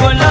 过了。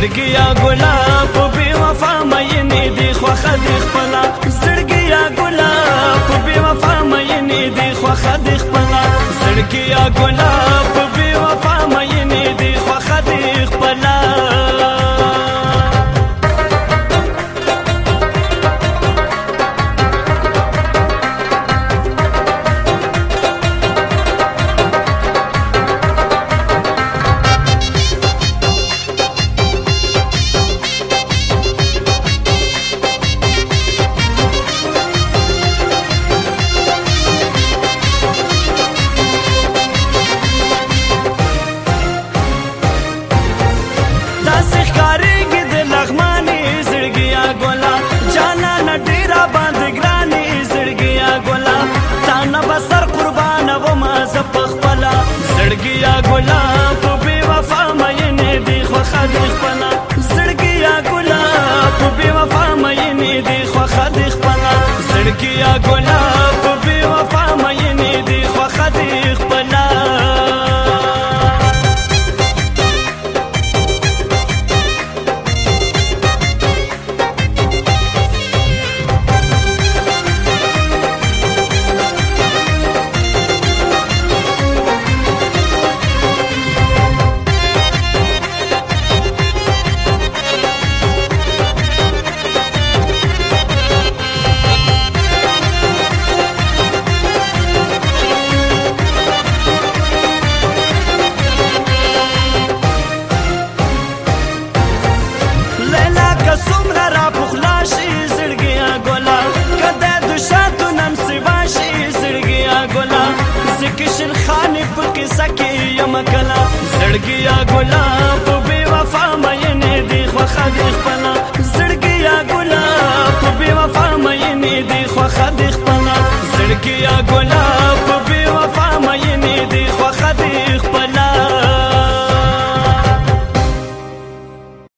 زړګیا ګلاب بې وفا مې نه دی خو خدي خپلا زړګیا ګلاب بې وفا مې نه دی خو خدي خپلا زړګیا ګلاب ښکاریږي د لغمانې زړګیا ګلا جانانه ډېره باندې ګرانې زړګیا ګلا تا نه به سر قربانومه زه پخپله زړګیا ګلا په بې وفا مینې دې خوښه دې خپله زړګیا ګلا په بې وفا مینې دې خوښه دې خپله زړګیا ګلا ګلاب بې وفا مینه دی خو خدای خپل